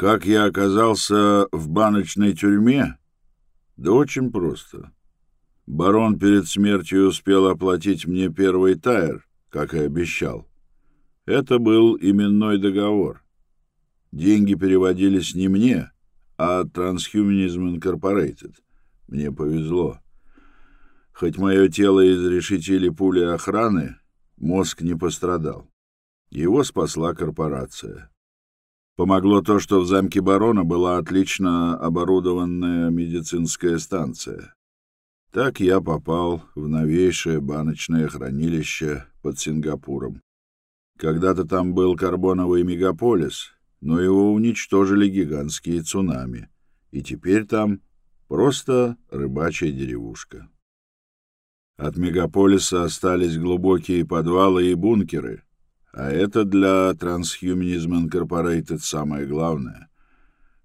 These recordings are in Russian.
Как я оказался в баночной тюрьме? Да очень просто. Барон перед смертью успел оплатить мне первый тайр, как и обещал. Это был именной договор. Деньги переводились не мне, а Transhumanism Incorporated. Мне повезло. Хоть мое тело изрешетили пули охраны, мозг не пострадал. Его спасла корпорация. Помогло то, что в замке барона была отлично оборудованная медицинская станция. Так я попал в новейшее баночное хранилище под Сингапуром. Когда-то там был карбоновый мегаполис, но его уничтожили гигантские цунами, и теперь там просто рыбачья деревушка. От мегаполиса остались глубокие подвалы и бункеры — а это для Transhumanism Incorporated самое главное.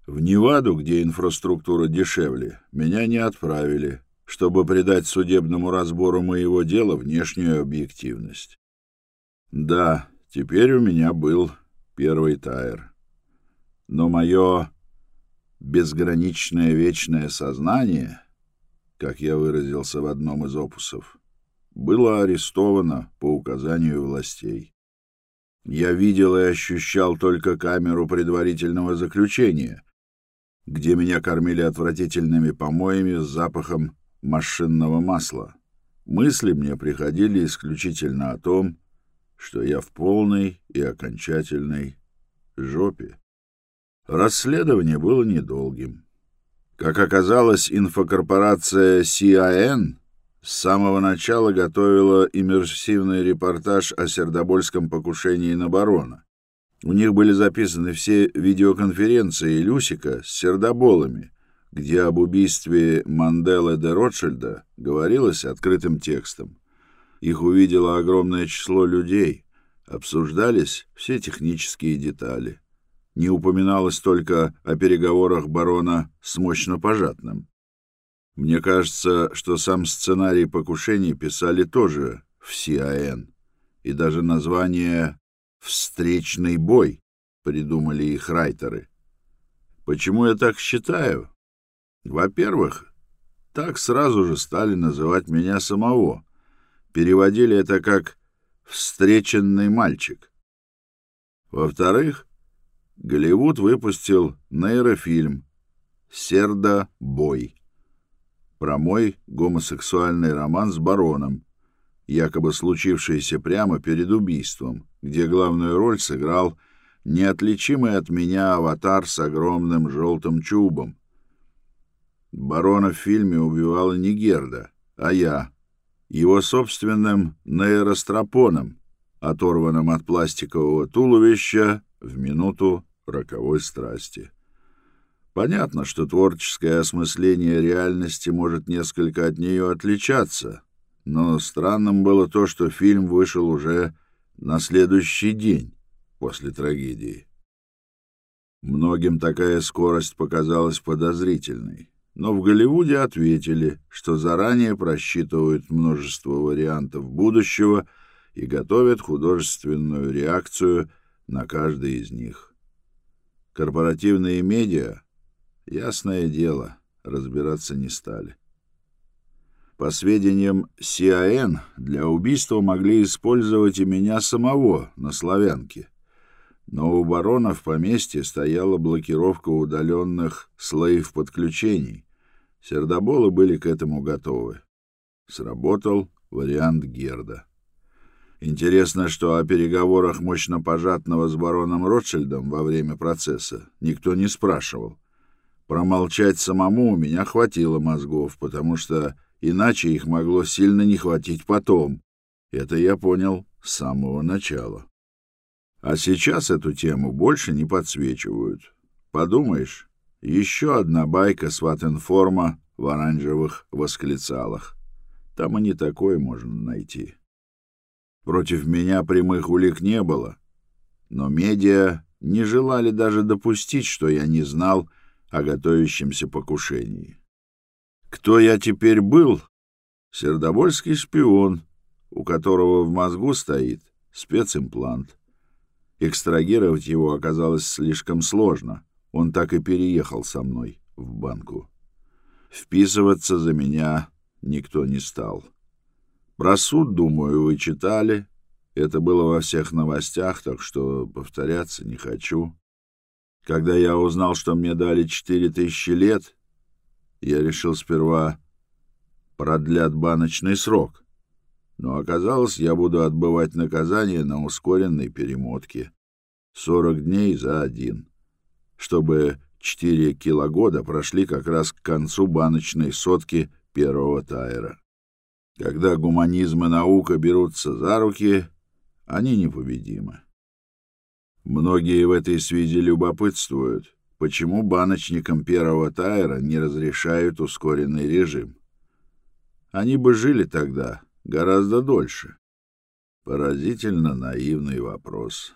В Неваду, где инфраструктура дешевле, меня не отправили, чтобы придать судебному разбору моего дела внешнюю объективность. Да, теперь у меня был первый тайр. Но мое безграничное вечное сознание, как я выразился в одном из опусов, было арестовано по указанию властей. Я видел и ощущал только камеру предварительного заключения, где меня кормили отвратительными помоями с запахом машинного масла. Мысли мне приходили исключительно о том, что я в полной и окончательной жопе. Расследование было недолгим. Как оказалось, инфокорпорация CIN с самого начала готовила иммерсивный репортаж о сердобольском покушении на барона. У них были записаны все видеоконференции Люсика с сердоболами, где об убийстве Манделы де Ротшильда говорилось открытым текстом. Их увидело огромное число людей, обсуждались все технические детали. Не упоминалось только о переговорах барона с мощно пожатным. Мне кажется, что сам сценарий покушений писали тоже в СИАН, и даже название «Встречный бой» придумали их райтеры. Почему я так считаю? Во-первых, так сразу же стали называть меня самого. Переводили это как «встреченный мальчик». Во-вторых, Голливуд выпустил нейрофильм «Серда бой» про мой гомосексуальный роман с бароном, якобы случившийся прямо перед убийством, где главную роль сыграл неотличимый от меня аватар с огромным желтым чубом. Барона в фильме убивала не Герда, а я, его собственным нейростропоном, оторванным от пластикового туловища в минуту роковой страсти. Понятно, что творческое осмысление реальности может несколько от нее отличаться, но странным было то, что фильм вышел уже на следующий день после трагедии. Многим такая скорость показалась подозрительной, но в Голливуде ответили, что заранее просчитывают множество вариантов будущего и готовят художественную реакцию на каждый из них. Корпоративные медиа — Ясное дело, разбираться не стали. По сведениям СИАН, для убийства могли использовать и меня самого на славянке. Но у барона в поместье стояла блокировка удаленных слоев подключений. Сердоболы были к этому готовы. Сработал вариант Герда. Интересно, что о переговорах мощно пожатного с бароном Ротшильдом во время процесса никто не спрашивал. Промолчать самому у меня хватило мозгов, потому что иначе их могло сильно не хватить потом. Это я понял с самого начала. А сейчас эту тему больше не подсвечивают. Подумаешь, еще одна байка сватинформа в оранжевых восклицалах. Там и не такое можно найти. Против меня прямых улик не было, но медиа не желали даже допустить, что я не знал, о готовящемся покушении. Кто я теперь был? Сердобольский шпион, у которого в мозгу стоит специмплант. Экстрагировать его оказалось слишком сложно. он так и переехал со мной в банку. Вписываться за меня никто не стал. Про суд, думаю, вы читали. Это было во всех новостях, так что повторяться не хочу. Когда я узнал, что мне дали четыре тысячи лет, я решил сперва продлят баночный срок. Но оказалось, я буду отбывать наказание на ускоренной перемотке. Сорок дней за один. Чтобы четыре килогода прошли как раз к концу баночной сотки первого тайра. Когда гуманизм и наука берутся за руки, они непобедимы. Многие в этой связи любопытствуют, почему баночникам первого тайра не разрешают ускоренный режим. Они бы жили тогда гораздо дольше. Поразительно наивный вопрос.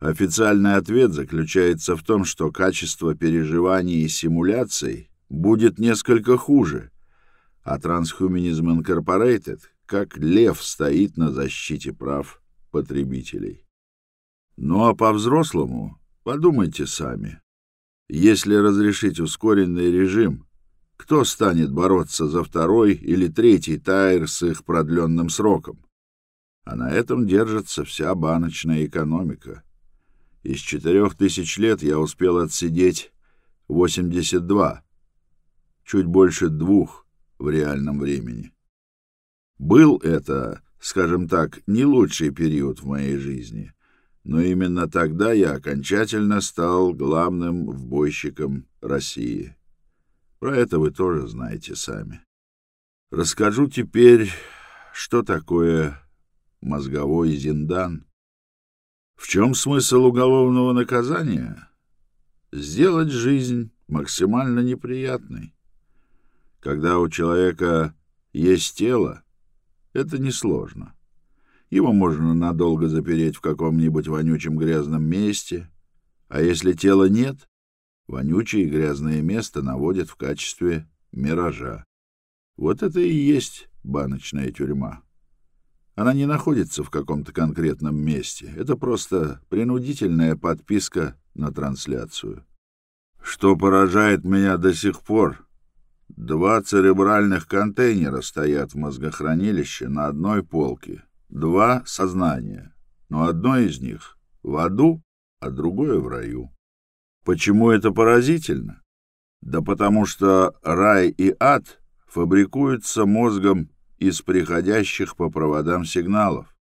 Официальный ответ заключается в том, что качество переживаний и симуляций будет несколько хуже, а Transhumanism Incorporated как лев стоит на защите прав потребителей. Ну а по-взрослому подумайте сами. Если разрешить ускоренный режим, кто станет бороться за второй или третий тайр с их продленным сроком? А на этом держится вся баночная экономика. Из четырех тысяч лет я успел отсидеть 82, чуть больше двух в реальном времени. Был это, скажем так, не лучший период в моей жизни, но именно тогда я окончательно стал главным вбойщиком России. Про это вы тоже знаете сами. Расскажу теперь, что такое мозговой зиндан. В чем смысл уголовного наказания? Сделать жизнь максимально неприятной. Когда у человека есть тело, это несложно. Его можно надолго запереть в каком-нибудь вонючем грязном месте, а если тела нет, вонючее и грязное место наводят в качестве миража. Вот это и есть баночная тюрьма. Она не находится в каком-то конкретном месте. Это просто принудительная подписка на трансляцию. Что поражает меня до сих пор, Два церебральных контейнера стоят в мозгохранилище на одной полке. Два сознания, но одно из них в аду, а другое в раю. Почему это поразительно? Да потому что рай и ад фабрикуются мозгом из приходящих по проводам сигналов.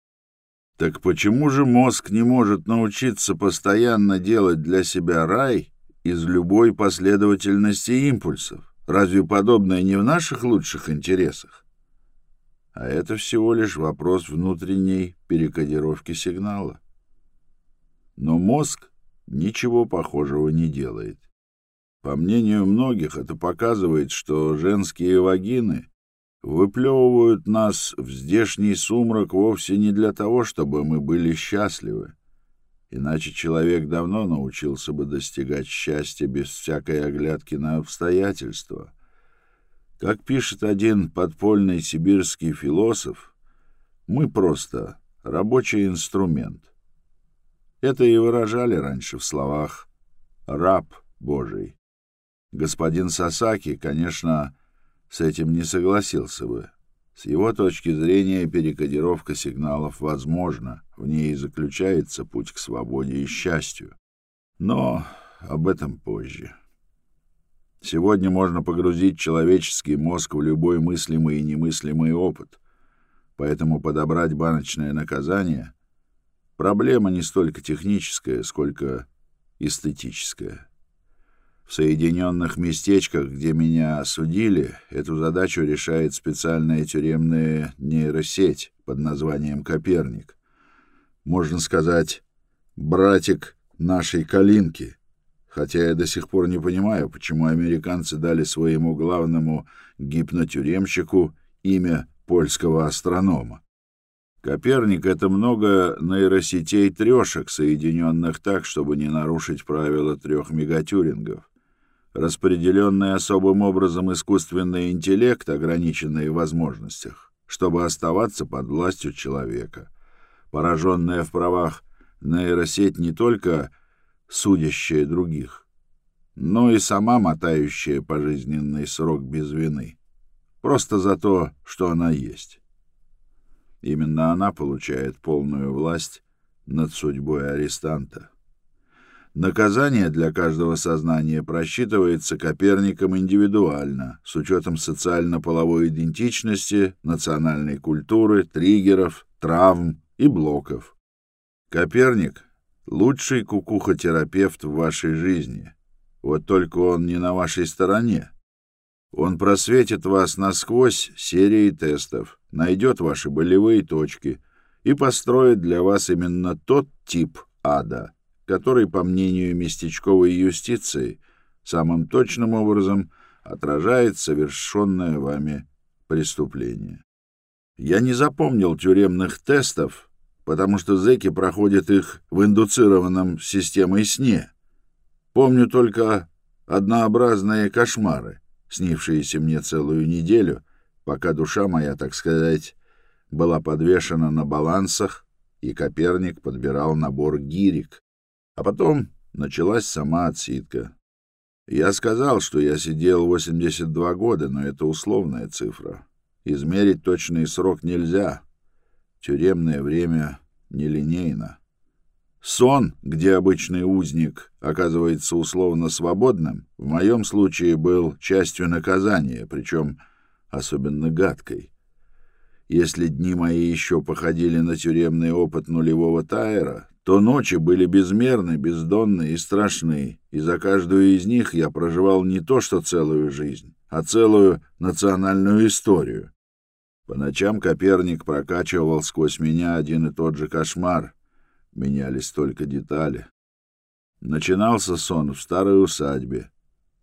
Так почему же мозг не может научиться постоянно делать для себя рай из любой последовательности импульсов? Разве подобное не в наших лучших интересах? А это всего лишь вопрос внутренней перекодировки сигнала. Но мозг ничего похожего не делает. По мнению многих, это показывает, что женские вагины выплевывают нас в здешний сумрак вовсе не для того, чтобы мы были счастливы, Иначе человек давно научился бы достигать счастья без всякой оглядки на обстоятельства. Как пишет один подпольный сибирский философ, мы просто рабочий инструмент. Это и выражали раньше в словах «раб Божий». Господин Сасаки, конечно, с этим не согласился бы. С его точки зрения перекодировка сигналов возможна, в ней и заключается путь к свободе и счастью. Но об этом позже. Сегодня можно погрузить человеческий мозг в любой мыслимый и немыслимый опыт, поэтому подобрать баночное наказание — проблема не столько техническая, сколько эстетическая. В Соединенных местечках, где меня осудили, эту задачу решает специальная тюремная нейросеть под названием «Коперник». Можно сказать, братик нашей Калинки. Хотя я до сих пор не понимаю, почему американцы дали своему главному гипнотюремщику имя польского астронома. Коперник — это много нейросетей трешек, соединенных так, чтобы не нарушить правила трех мегатюрингов распределенный особым образом искусственный интеллект, ограниченный в возможностях, чтобы оставаться под властью человека. Пораженная в правах нейросеть не только судящая других, но и сама мотающая пожизненный срок без вины. Просто за то, что она есть. Именно она получает полную власть над судьбой арестанта. Наказание для каждого сознания просчитывается Коперником индивидуально, с учетом социально-половой идентичности, национальной культуры, триггеров, травм и блоков. Коперник — лучший кукухотерапевт в вашей жизни. Вот только он не на вашей стороне. Он просветит вас насквозь серией тестов, найдет ваши болевые точки и построит для вас именно тот тип ада — который, по мнению местечковой юстиции, самым точным образом отражает совершенное вами преступление. Я не запомнил тюремных тестов, потому что зэки проходят их в индуцированном системой сне. Помню только однообразные кошмары, снившиеся мне целую неделю, пока душа моя, так сказать, была подвешена на балансах, и Коперник подбирал набор гирек, а потом началась сама отсидка. Я сказал, что я сидел 82 года, но это условная цифра. Измерить точный срок нельзя. Тюремное время нелинейно. Сон, где обычный узник оказывается условно свободным, в моем случае был частью наказания, причем особенно гадкой. Если дни мои еще походили на тюремный опыт нулевого тайра, то ночи были безмерны, бездонны и страшны, и за каждую из них я проживал не то что целую жизнь, а целую национальную историю. По ночам Коперник прокачивал сквозь меня один и тот же кошмар. Менялись только детали. Начинался сон в старой усадьбе,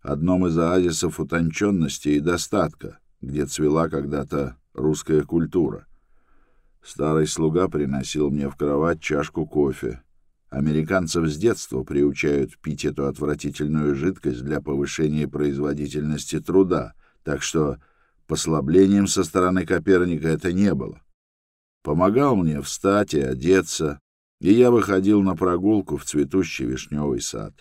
одном из оазисов утонченности и достатка, где цвела когда-то русская культура. Старый слуга приносил мне в кровать чашку кофе. Американцев с детства приучают пить эту отвратительную жидкость для повышения производительности труда, так что послаблением со стороны Коперника это не было. Помогал мне встать и одеться, и я выходил на прогулку в цветущий вишневый сад.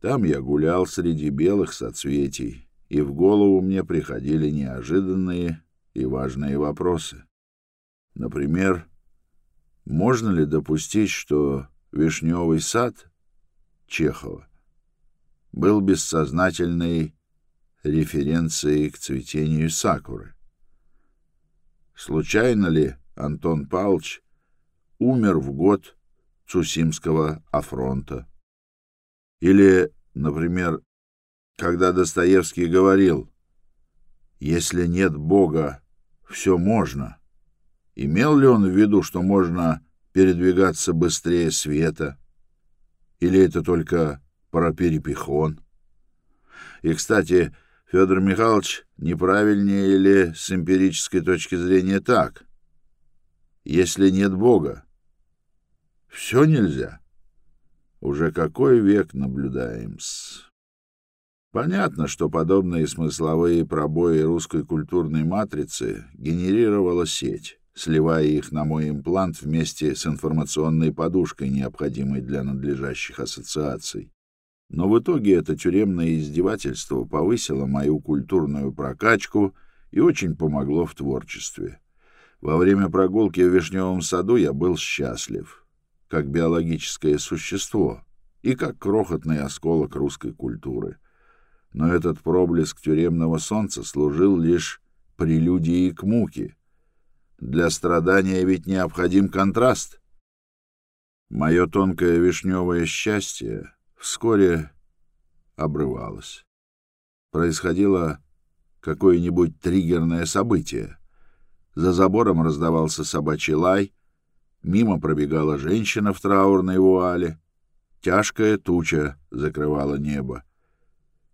Там я гулял среди белых соцветий, и в голову мне приходили неожиданные и важные вопросы. Например, можно ли допустить, что «Вишневый сад» Чехова был бессознательной референцией к цветению сакуры? Случайно ли Антон Павлович умер в год Цусимского афронта? Или, например, когда Достоевский говорил «Если нет Бога, все можно», Имел ли он в виду, что можно передвигаться быстрее света? Или это только про перепихон? И, кстати, Федор Михайлович, неправильнее или с эмпирической точки зрения так? Если нет Бога, все нельзя. Уже какой век наблюдаем-с? Понятно, что подобные смысловые пробои русской культурной матрицы генерировала сеть сливая их на мой имплант вместе с информационной подушкой, необходимой для надлежащих ассоциаций. Но в итоге это тюремное издевательство повысило мою культурную прокачку и очень помогло в творчестве. Во время прогулки в Вишневом саду я был счастлив, как биологическое существо и как крохотный осколок русской культуры. Но этот проблеск тюремного солнца служил лишь прелюдией к муке, для страдания ведь необходим контраст. Мое тонкое вишневое счастье вскоре обрывалось. Происходило какое-нибудь триггерное событие. За забором раздавался собачий лай, мимо пробегала женщина в траурной вуале, тяжкая туча закрывала небо,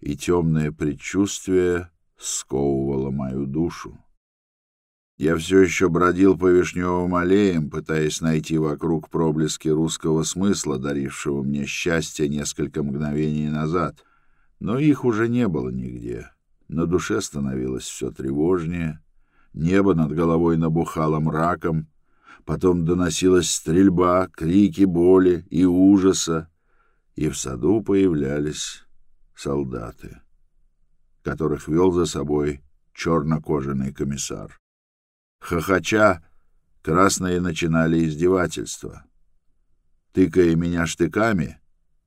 и темное предчувствие сковывало мою душу. Я все еще бродил по вишневым аллеям, пытаясь найти вокруг проблески русского смысла, дарившего мне счастье несколько мгновений назад. Но их уже не было нигде. На душе становилось все тревожнее. Небо над головой набухало мраком. Потом доносилась стрельба, крики боли и ужаса. И в саду появлялись солдаты, которых вел за собой чернокожаный комиссар. Хохоча, красные начинали издевательства. Тыкая меня штыками,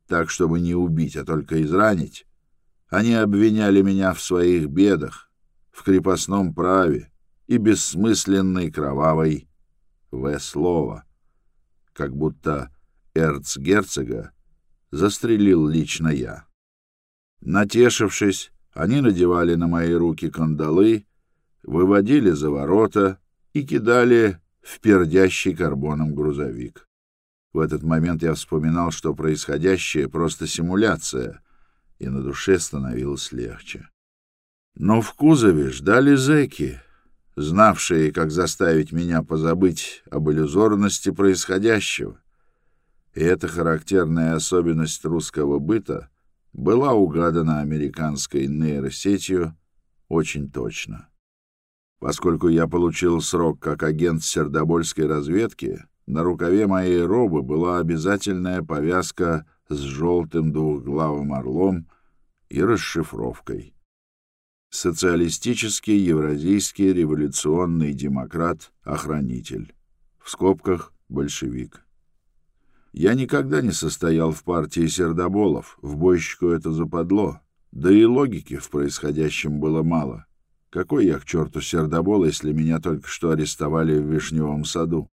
так, чтобы не убить, а только изранить, они обвиняли меня в своих бедах, в крепостном праве и бессмысленной кровавой В-слова, как будто эрцгерцога застрелил лично я. Натешившись, они надевали на мои руки кандалы, выводили за ворота и кидали в пердящий карбоном грузовик. В этот момент я вспоминал, что происходящее — просто симуляция, и на душе становилось легче. Но в кузове ждали зэки, знавшие, как заставить меня позабыть об иллюзорности происходящего. И эта характерная особенность русского быта была угадана американской нейросетью очень точно. Поскольку я получил срок как агент сердобольской разведки, на рукаве моей робы была обязательная повязка с желтым двухглавым орлом и расшифровкой. Социалистический евразийский революционный демократ-охранитель. В скобках большевик. Я никогда не состоял в партии сердоболов, в бойщику это западло, да и логики в происходящем было мало. Какой я к черту сердобол, если меня только что арестовали в Вишневом саду?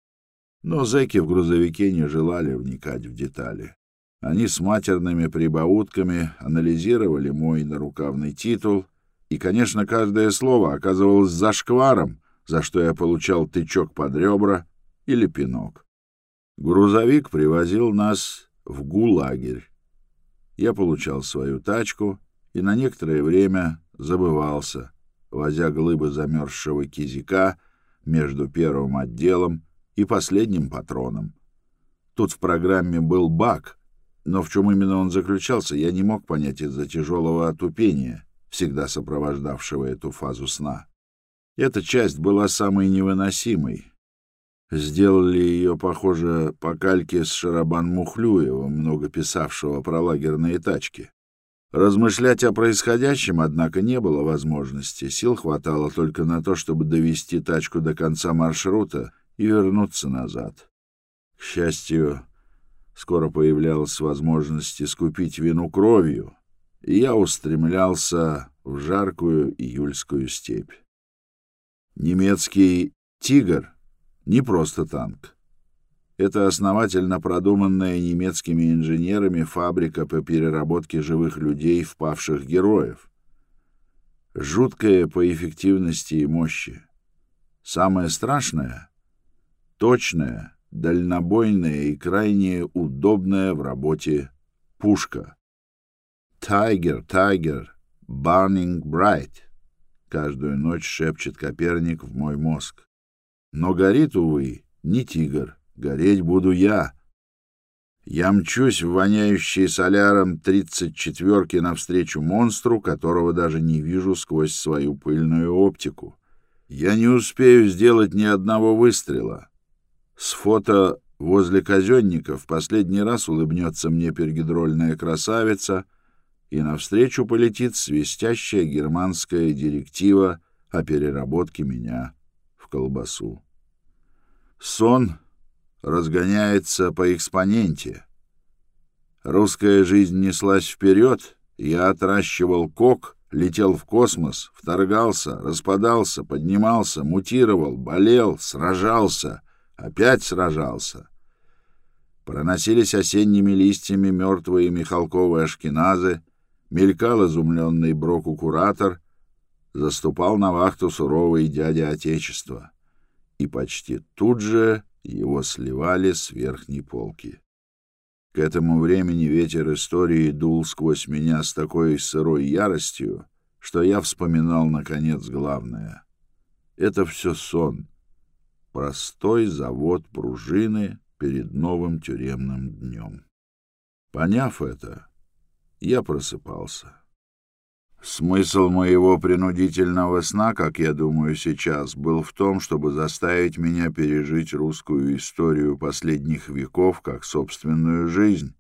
Но зэки в грузовике не желали вникать в детали. Они с матерными прибаутками анализировали мой нарукавный титул, и, конечно, каждое слово оказывалось зашкваром, за что я получал тычок под ребра или пинок. Грузовик привозил нас в гулагерь. Я получал свою тачку и на некоторое время забывался, возя глыбы замерзшего кизика между первым отделом и последним патроном. Тут в программе был баг, но в чем именно он заключался, я не мог понять из-за тяжелого отупения, всегда сопровождавшего эту фазу сна. Эта часть была самой невыносимой, Сделали ее, похоже, по кальке с Шарабан Мухлюева, много писавшего про лагерные тачки. Размышлять о происходящем, однако, не было возможности. Сил хватало только на то, чтобы довести тачку до конца маршрута и вернуться назад. К счастью, скоро появлялась возможность искупить вину кровью, и я устремлялся в жаркую июльскую степь. Немецкий «Тигр» Не просто танк. Это основательно продуманная немецкими инженерами фабрика по переработке живых людей в павших героев. Жуткая по эффективности и мощи. Самое страшное — точная, дальнобойная и крайне удобная в работе пушка. «Тайгер, Тайгер, burning bright», — каждую ночь шепчет Коперник в мой мозг. Но горит, увы, не тигр, гореть буду я. Я мчусь в воняющие соляром тридцать четверки навстречу монстру, которого даже не вижу сквозь свою пыльную оптику. Я не успею сделать ни одного выстрела. С фото возле казенника в последний раз улыбнется мне пергидрольная красавица, и навстречу полетит свистящая германская директива о переработке меня колбасу. Сон разгоняется по экспоненте. Русская жизнь неслась вперед, я отращивал кок, летел в космос, вторгался, распадался, поднимался, мутировал, болел, сражался, опять сражался. Проносились осенними листьями мертвые михалковые ашкеназы, мелькал изумленный брокукуратор — заступал на вахту суровый дядя Отечества, и почти тут же его сливали с верхней полки. К этому времени ветер истории дул сквозь меня с такой сырой яростью, что я вспоминал, наконец, главное. Это все сон. Простой завод пружины перед новым тюремным днем. Поняв это, я просыпался. Смысл моего принудительного сна, как я думаю сейчас, был в том, чтобы заставить меня пережить русскую историю последних веков как собственную жизнь,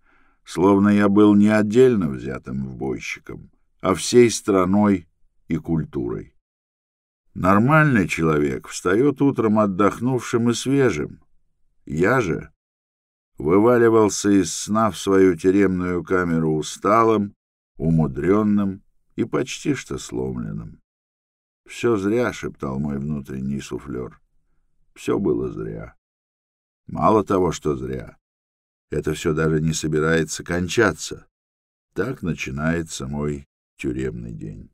словно я был не отдельно взятым вбойщиком, а всей страной и культурой. Нормальный человек встает утром отдохнувшим и свежим. Я же вываливался из сна в свою тюремную камеру усталым, умудренным и почти что сломленным. «Все зря», — шептал мой внутренний суфлер. «Все было зря. Мало того, что зря. Это все даже не собирается кончаться. Так начинается мой тюремный день».